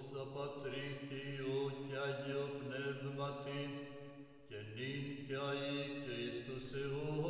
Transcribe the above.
δόξα Πατρί και Υιό και Άγιο Πνεύματι και νυν και αή και εις τους αιώνας